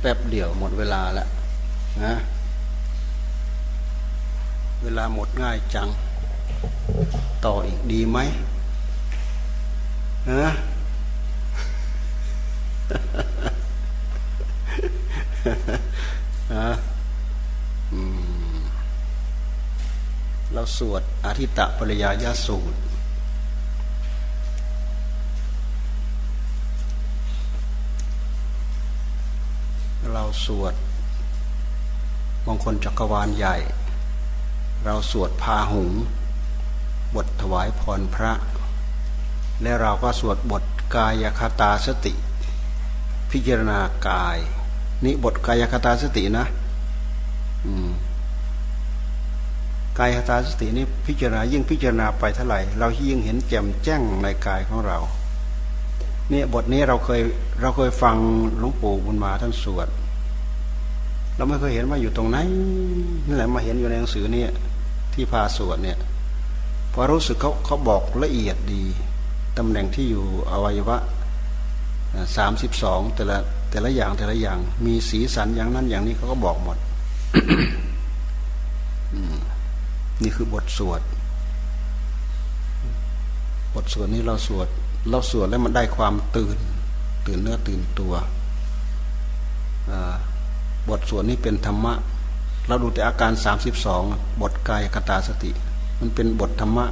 แป๊บเดียวหมดเวลาแล้วนะเวลาหมดง่ายจัง ต่ออีกดีไหมฮะเราสวดอาทิตตปริยายาสูตร เรา สวดมงคลจักรวาลใหญ่ เราสวดพาหุง บทถวายพรพระ และเราก็สวดบทกายคตาสติ พิจารณากาย นี่บทกายคตาสตินะกายคตาสตินี้พิจารณายิ่งพิจารณาไปเท่าไหร่ เรายิ่งเห็นแจ่มแจ้งในกายของเราเนี่ยบทนี้เราเคยเราเคยฟังหลวงปู่บุญมาท่านสวด เราไม่เคยเห็นว่าอยู่ตรงไหนนี่แหละมาเห็นอยู่ในหนังสือเนี่ยที่พาสวดเนี่ยพอรู้สึกเขาเขาบอกละเอียดดีตำแหน่งที่อยู่อวัยวะสามสิบสองแต่ละแต่ละอย่างแต่ละอย่าง มีสีสันอย่างนั้นอย่างนี้เขาก็บอกหมดนี่คือบทสวด บทสวดนี้เราสวด เราสวดแล้วมันได้ความตื่น ตื่นเนื้อตื่นตัวอ่า บทสวดนี้เป็นธรรมะ เราดูแต่อาการสามสิบสองบทกายคตาสติ มันเป็นบทธรรมะ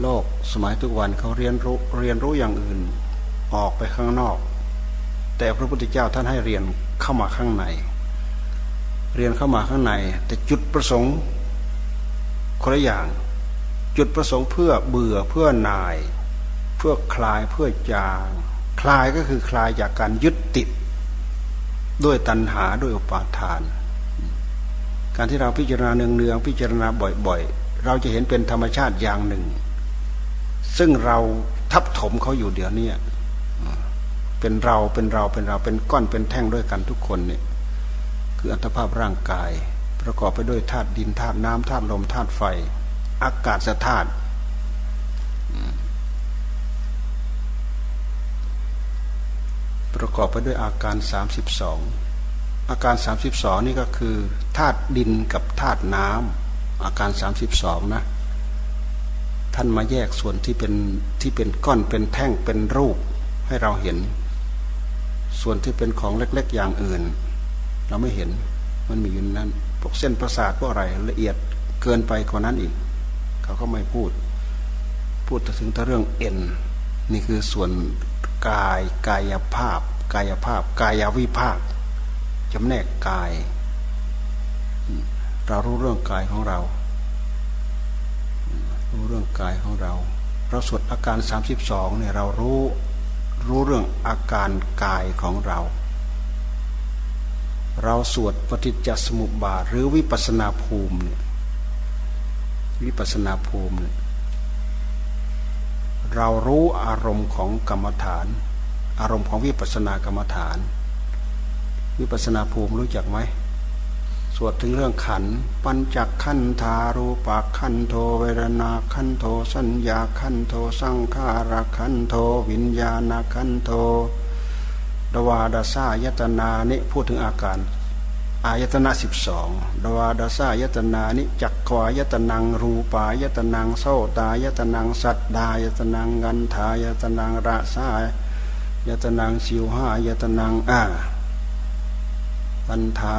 โลกสมัยทุกวันเขาเรียนรู้เรียนรู้อย่างอื่น ออกไปข้างนอก แต่พระพุทธเจ้าท่านให้เรียนเข้ามาข้างใน เรียนเข้ามาข้างใน แต่จุดประสงค์คนละอย่าง จุดประสงค์เพื่อเบื่อเพื่อนาย เพื่อคลายเพื่อจาง คลายก็คือคลายจากการยึดติด ด้วยตัณหาด้วยอุปาทาน การที่เราพิจารณาเนืองๆพิจารณาบ่อยๆ เราจะเห็นเป็นธรรมชาติอย่างหนึ่ง ซึ่งเราทับถมเขาอยู่เดี๋ยวนี้เป็นเราเป็นเราเป็นเราเป็นก้อนเป็นแท่งด้วยกันทุกคนเนี่ยคืออัตภาพร่างกาย ประกอบไปด้วยธาตุดินธาตุน้ำธาตุลมธาตุไฟ อากาศธาตุ ประกอบไปด้วยอาการ 32 อาการ 32 นี่ก็คือธาตุดินกับธาตุน้ำอาการ 32 นะ ท่านมาแยกส่วนที่เป็นที่เป็นก้อนเป็นแท่งเป็นรูปให้เราเห็น ส่วนที่เป็นของเล็ก ๆ อย่างอื่น เราไม่เห็นมันมีอยู่นั้นพวกเส้นประสาทพวกอะไรละเอียดเกินไปกว่านั้นอีก เขาก็ไม่พูด พูดถึงแต่เรื่องเอ็นนี่คือส่วน กายกายภาพ กายภาพ กายวิภาคจำแนกกาย เรารู้เรื่องกายของเรา รู้เรื่องกายของเรา เราสวดอาการ 32เนี่ยเรารู้รู้เรื่องอาการกายของเรา เราสวดปฏิจจสมุปบาทหรือวิปัสนาภูมิเนี่ยวิปัสนาภูมิเนี่ย เรารู้อารมณ์ของกรรมฐาน อารมณ์ของวิปัสสนากรรมฐาน วิปัสสนาภูมิรู้จักไหมสวดถึงเรื่องขัน ปัญจขันธารูปขันโทเวรนาขันโทสัญญาขันโทสังขารขันโทวิญญาณขันโทดวาดาซายตนานิพูดถึงอาการ อายตนะสิบสองดวาดาซายตนานิจักขวายตนังรูปายตนังโสตายตนังสัตดายตนังกันทายตนังระสายตนังสิวหายตนังอาปันธา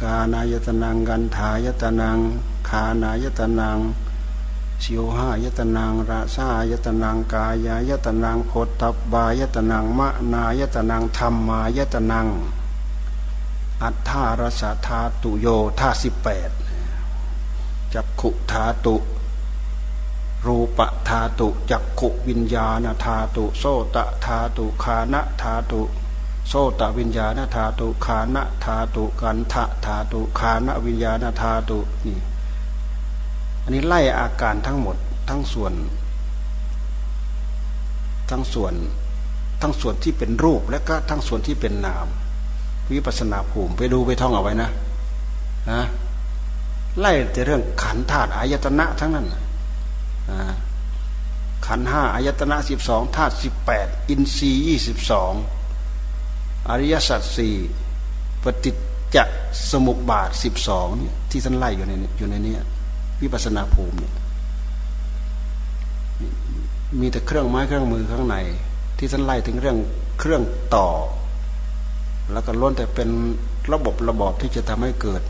กานายตนังกันทายตนังคานายตนังสิวหายตนังราสายตนังกายายตนังโพธบายตนังมะนายตนังธรรมายตนัง อัฏฐารสธาตุโยธาสิบแปดจักขุธาตุ รูปธาตุจักขุวิญญาณธาตุ โสตธาตุคานะธาตุ โสตวิญญาณธาตุคานะธาตุกันทะธาตุคานะวิญญาณธาตุนี่อันนี้ไล่อาการทั้งหมดทั้งส่วน ทั้งส่วน ทั้งส่วนที่เป็นรูปและก็ทั้งส่วนที่เป็นนาม วิปัสนาภูมิ ไปดูไปท่องเอาไว้นะนะไล่แต่เรื่องขันธาตุอายตนะทั้งนั้นขันห้าอายตนะสิบสองธาตุสิบแปดอินทรีย์ยี่สิบสองอริยสัจสี่ปฏิจจสมุปบาทสิบสองเนี่ยที่ท่านไล่อยู่ในอยู่ในนี้วิปัสนาภูมิเนี่ยมีแต่เครื่องไม้เครื่องมือข้างใน ที่ท่านไล่ถึงเรื่องเครื่องต่อ แล้วก็ล้วนแต่เป็นระบบระบอบที่จะทำให้เกิด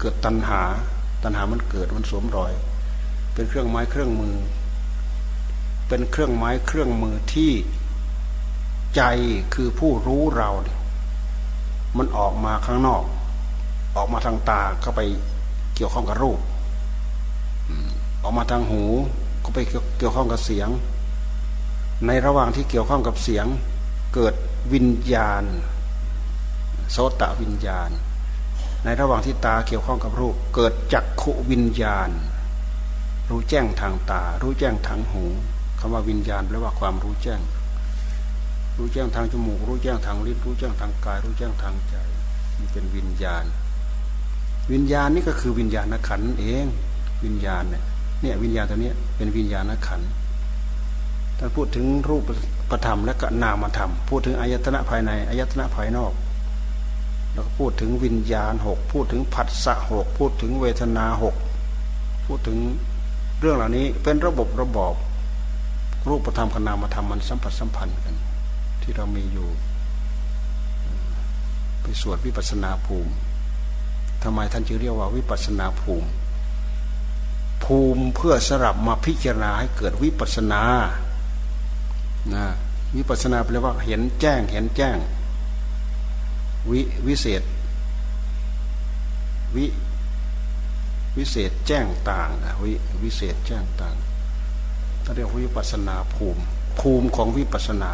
เกิดตัณหา ตัณหามันเกิดมันสวมรอย เป็นเครื่องไม้เครื่องมือ เป็นเครื่องไม้เครื่องมือที่ใจคือผู้รู้เราเนี่ยมันออกมาข้างนอก ออกมาทางตาก็ไปเกี่ยวข้องกับรูปออกมาทางหูก็ไปเกี่ยวข้องกับเสียง ในระหว่างที่เกี่ยวข้องกับเสียง เกิดวิญญาณ โสตวิญญาณ ในระหว่างที่ตาเกี่ยวข้องกับรูป เกิดจักขุวิญญาณ รู้แจ้งทางตา รู้แจ้งทางหูคำว่าวิญญาณแปลว่าความรู้แจ้ง รู้แจ้งทางจมูก รู้แจ้งทางลิ้นรู้แจ้งทางกาย รู้แจ้งทางใจนี่เป็นวิญญาณ วิญญาณนี่ก็คือวิญญาณขันเอง วิญญาณเนี่ยเนี่ยวิญญาณตัวนี้เป็นวิญญาณขันท่านพูดถึงรูปประธรรมและก็นามธรรม พูดถึงอายตนะภายในอายตนะภายนอก แล้วก็พูดถึงวิญญาณหกพูดถึงผัสสะหกพูดถึงเวทนาหกพูดถึงเรื่องเหล่านี้เป็นระบบระบอบรูปธรรมกับนามธรรมมันสัมผัสสัมพันธ์กัน ที่เรามีอยู่ ไปสวดวิปัสนาภูมิทำไมท่านจึงเรียกว่าวิปัสนาภูมิ ภูมิเพื่อสลับมาพิจารณาให้เกิดวิปัสนานะวิปัสนาแปลว่าเห็นแจ้งเห็นแจ้ง วิวิเศษ วิวิเศษแจ้งต่างวิวิเศษแจ้งต่างเขาเรียกวิปัสนาภูมิ ภูมิของวิปัสนา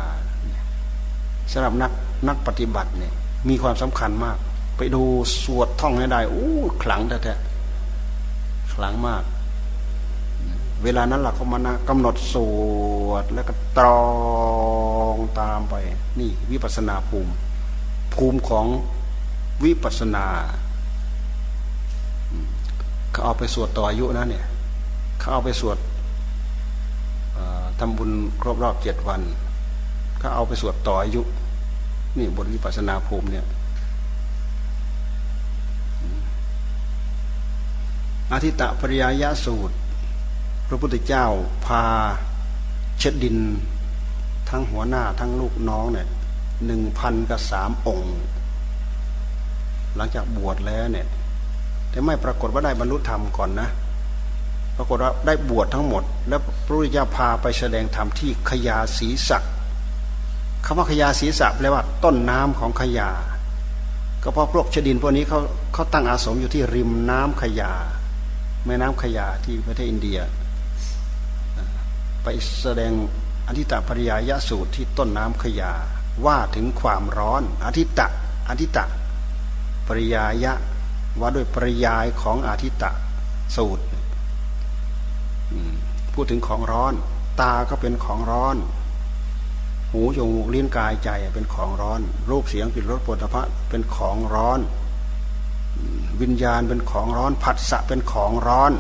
สำหรับนักนักปฏิบัติเนี่ย มีความสำคัญมาก ไปดูสวดท่องให้ได้อู้ขลังแท้ๆขลังมาก เวลานั้นหลักเขามานะกำหนดสวดแล้วก็ตรองตามไป นี่วิปัสนาภูมิ ภูมิของวิปัสนาเขาเอาไปสวดต่ออายุนะเนี่ยเขาเอาไปสวดทำบุญครบรอบเจ็ดวันเขาเอาไปสวดต่ออายุ นี่บทวิปัสนาภูมิเนี่ยอาทิตตปริยายสูตร พระพุทธเจ้าพาเช็ดดิน ทั้งหัวหน้าทั้งลูกน้องเนี่ย หนึ่งพันกับสามองค์ หลังจากบวชแล้วเนี่ย แต่ไม่ปรากฏว่าได้บรรลุธรรมก่อนนะ ปรากฏว่าได้บวชทั้งหมด แล้วพระพุทธเจ้าพาไปแสดงธรรมที่ขยาศีสักคำว่าขยาศีสักแปลว่าต้นน้ำของขยา ก็เพราะพวกชดินพวกนี้เขาเขาตั้งอาสมอยู่ที่ริมน้ำขยา แม่น้ำขยาที่ประเทศอินเดีย ไปแสดงอธิตาปริยายสูตรที่ต้นน้ำขยา ว่าถึงความร้อน อธิตะอธิตะ ปริยายะ ว่าด้วยปริยายของอธิตะสูตรพูดถึงของร้อน ตาก็เป็นของร้อน หูจมูกลิ้นกายใจเป็นของร้อน รูปเสียงกลิ่นรสปุถะพะเป็นของร้อน วิญญาณเป็นของร้อนผัสสะเป็นของร้อน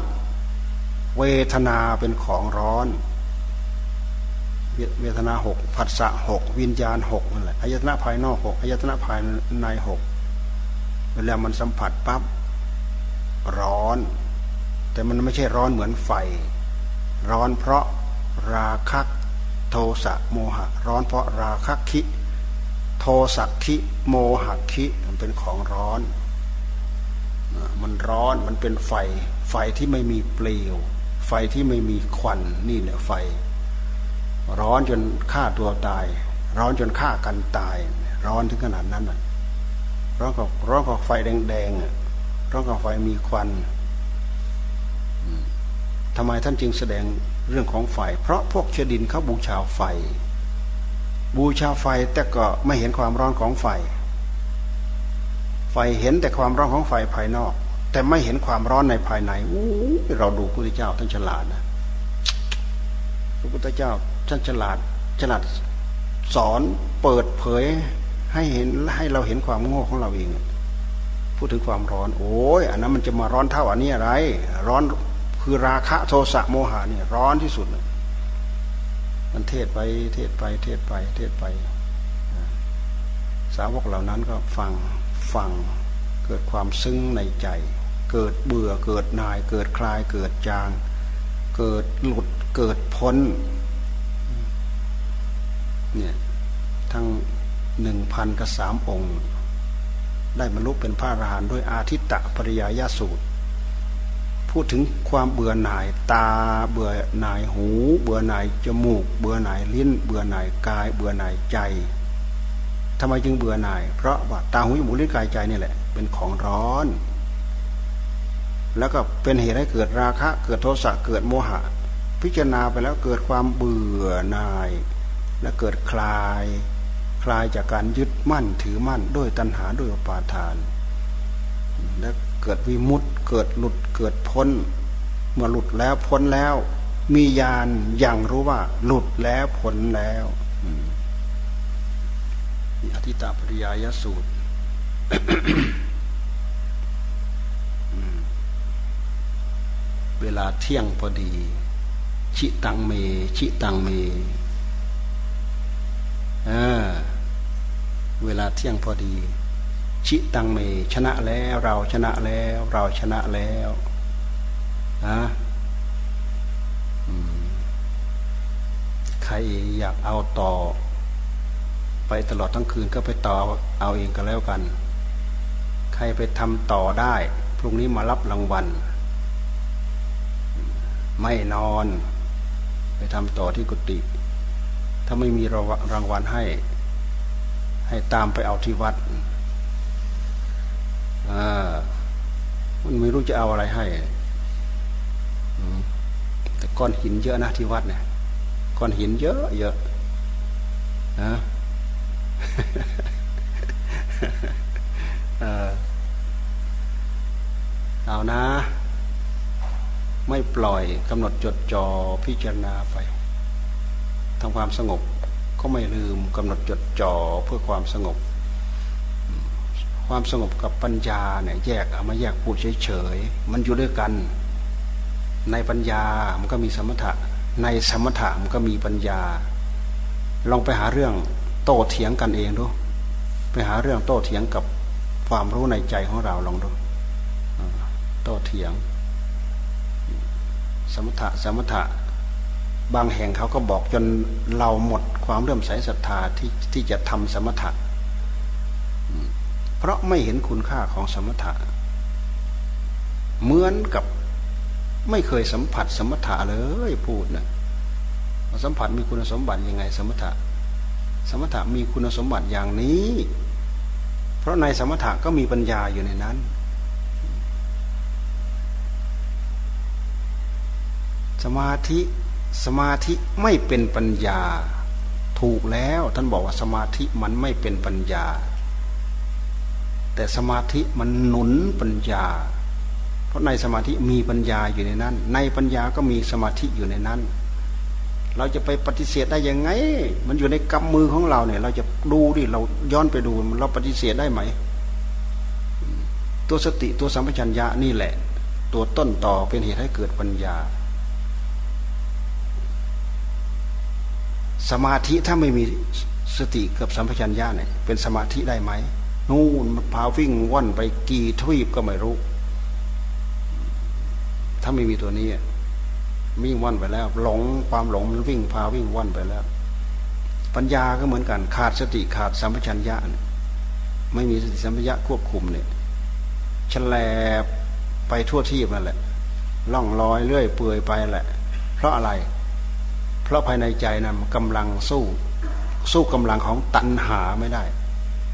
เวทนาเป็นของร้อน เวทนาหกผัสสะหกวิญญาณหกนั่นแหละอายตนะภายนอกหกอายตนะภายในหกเวลามันสัมผัสปั๊บร้อน แต่มันไม่ใช่ร้อนเหมือนไฟ ร้อนเพราะราคะโทสะโมหะ ร้อนเพราะราคะคิ โทสักคิโมหะคิมันเป็นของร้อน มันร้อนมันเป็นไฟ ไฟที่ไม่มีเปลว ไฟที่ไม่มีควันนี่แหละไฟ ร้อนจนฆ่าตัวตาย ร้อนจนฆ่ากันตาย ร้อนถึงขนาดนั้นร้อนกับร้อนกับไฟแดงๆร้อนกับไฟมีควันทำไมท่านจึงแสดงเรื่องของไฟ เพราะพวกเชดินเขาบูชาไฟ บูชาไฟแต่ก็ไม่เห็นความร้อนของไฟ ไฟเห็นแต่ความร้อนของไฟภายนอก แต่ไม่เห็นความร้อนในภายในอู้เราดูพระพุทธเจ้าท่านฉลาดนะพระพุทธเจ้า ท่านฉลาดฉลาดสอนเปิดเผยให้เห็นให้เราเห็นความโง่ของเราเองพูดถึงความร้อน โอ้ยอันนั้นมันจะมาร้อนเท่าอันนี้อะไร ร้อนคือราคะโทสะโมหะเนี่ยร้อนที่สุดมันเทศไปเทศไป เทศไป เทศไป สาวกเหล่านั้นก็ฟังฟังเกิดความซึ้งในใจ เกิดเบื่อเกิดนาย เกิดคลายเกิดจาง เกิดหลุดเกิดพ้น เนี่ยทั้งหนึ่งพันกับสามองค์ ได้บรรลุเป็นพระอรหันต์ด้วยอาทิตตะปริยายาสูตร พูดถึงความเบื่อหน่ายตาเบื่อหน่ายหู เบื่อหน่ายจมูก เบื่อหน่ายลิ้น เบื่อหน่ายกาย เบื่อหน่ายใจทำไมจึงเบื่อหน่าย เพราะว่าตาหูจมูกลิ้นกายใจนี่แหละ เป็นของร้อน แล้วก็เป็นเหตุให้เกิดราคะ เกิดโทสะเกิดโมหะ พิจารณาไปแล้วเกิดความเบื่อหน่าย และเกิดคลาย คลายจากการยึดมั่นถือมั่นด้วยตัณหาด้วยปาทาน และเกิดวิมุตต์เกิดหลุดเกิดพ้น เมื่อหลุดแล้วพ้นแล้ว มีญาณอย่างรู้ว่า หลุดแล้วพ้นแล้วอธิตาปริยายสูตรเวลาเที่ยงพอดี ชิตังเม ชิตังเม เวลาเที่ยงพอดี ชิตังเม ชนะแล้ว เราชนะแล้ว เราชนะแล้วนะใครอยากเอาต่อ ไปตลอดทั้งคืนก็ไปต่อเอาเองก็แล้วกัน ใครไปทำต่อได้ พรุ่งนี้มารับรางวัล ไม่นอน ไปทำต่อที่กุฏิ ถ้าไม่มีรางวัลให้ ให้ตามไปเอาที่วัดมันไม่รู้จะเอาอะไรให้แต่ก้อนหินเยอะนะที่วัดเนี่ยก้อนหินเยอะเยอะนะเอานะ ไม่ปล่อยกำหนดจดจ่อพิจารณาไป ทำความสงบก็ไม่ลืมกำหนดจดจ่อเพื่อความสงบ ความสงบกับปัญญาเนี่ยแยกเอามาแยกพูดเฉยๆมันอยู่ด้วยกัน ในปัญญามันก็มีสมถะ ในสมถะมันก็มีปัญญา ลองไปหาเรื่องโต้เถียงกันเองดูไปหาเรื่องโต้เถียงกับความรู้ในใจของเราลองดูโต้เถียง สมถะสมถะ บางแห่งเขาก็บอกจนเราหมดความเริ่มใสศรัทธาที่ที่จะทำสมถะเพราะไม่เห็นคุณค่าของสมถะ เหมือนกับไม่เคยสัมผัสสมถะเลยพูดนะสัมผัสมีคุณสมบัติยังไง สมถะ สมถะมีคุณสมบัติอย่างนี้ เพราะในสมถะก็มีปัญญาอยู่ในนั้น สมาธิ สมาธิไม่เป็นปัญญา ถูกแล้วท่านบอกว่าสมาธิมันไม่เป็นปัญญา แต่สมาธิมันหนุนปัญญา เพราะในสมาธิมีปัญญาอยู่ในนั้น ในปัญญาก็มีสมาธิอยู่ในนั้น เราจะไปปฏิเสธได้ยังไง มันอยู่ในกำมือของเราเนี่ย เราจะดูดิเราย้อนไปดูเราปฏิเสธได้ไหม ตัวสติตัวสัมปชัญญะนี่แหละ ตัวต้นต่อเป็นเหตุให้เกิดปัญญา สมาธิถ้าไม่มีสติกับสัมปชัญญะเนี่ยเป็นสมาธิได้ไหมนู่นมันพาวิ่งว่อนไปกี่ทวีปก็ไม่รู้ ถ้าไม่มีตัวนี้วิ่งว่อนไปแล้ว หลงความหลงมันวิ่งพาวิ่งว่อนไปแล้ว ปัญญาก็เหมือนกัน ขาดสติขาดสัมปชัญญะไม่มีสติสัมปชัญญะควบคุมเนี่ยฉลบไปทั่วที่นั่นแหละล่องลอยเรื่อยเปื่อยไปแหละ เพราะอะไร ราะภายในใจนะมันกำลังสู้ สู้กำลังของตัณหาไม่ได้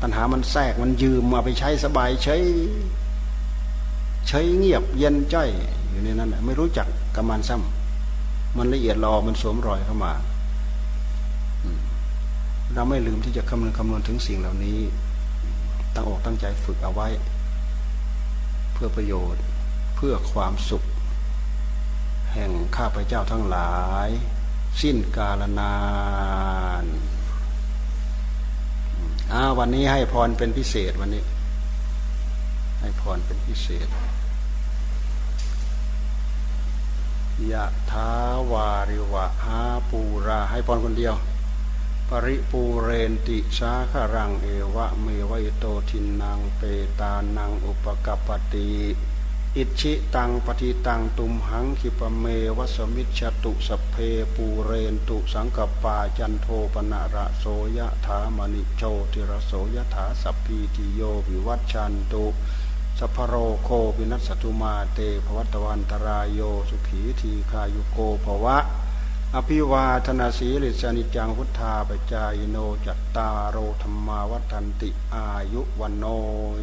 ตัณหามันแทรกมันยืมมาไปใช้สบายใช้ใช้เงียบเย็นจ้อยอยู่ในนั้นไม่รู้จักกำมันซ้ำมันละเอียดรอมันสวมรอยเข้ามาเราไม่ลืมที่จะคำนึงคำนวณถึงสิ่งเหล่านี้ ตั้งอกตั้งใจฝึกเอาไว้ เพื่อประโยชน์เพื่อความสุข แห่งข้าพเจ้าทั้งหลาย สิ้นกาลนานอาวันนี้ให้พรเป็นพิเศษวันนี้ ให้พรเป็นพิเศษยะทาวาริวะหาปูราให้พรคนเดียว ปริปูเรนติสาคารังเอวะเมวะ อิโตทินนังเปตานังอุปะกัปปะติ อิจฉิตังปัตถิตังตุมหัง ขิปปะเมวะ สะมิชฌะตุ สัพเพปูเรนตุสังกัปปาจันโทปัณณะระโส ยะถา มะณิโชติระโส ยะถาสัพพีติโยวิวัชชันตุสัพพะโรโควินัสสะตุมาเต ภะวัตวันตะราโยสุขีทีฆายุโก ภะวะ อะภิวาทะนะสีลิสสะ นิจจัง วุฑฒาปะจายิโนจัตตารโอธรรมาวัฏันติอายุวันโน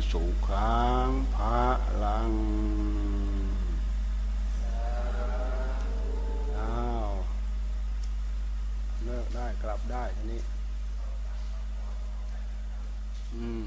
สุขังภาลังอ้าวเลิกได้กลับได้ทีนี้ อืม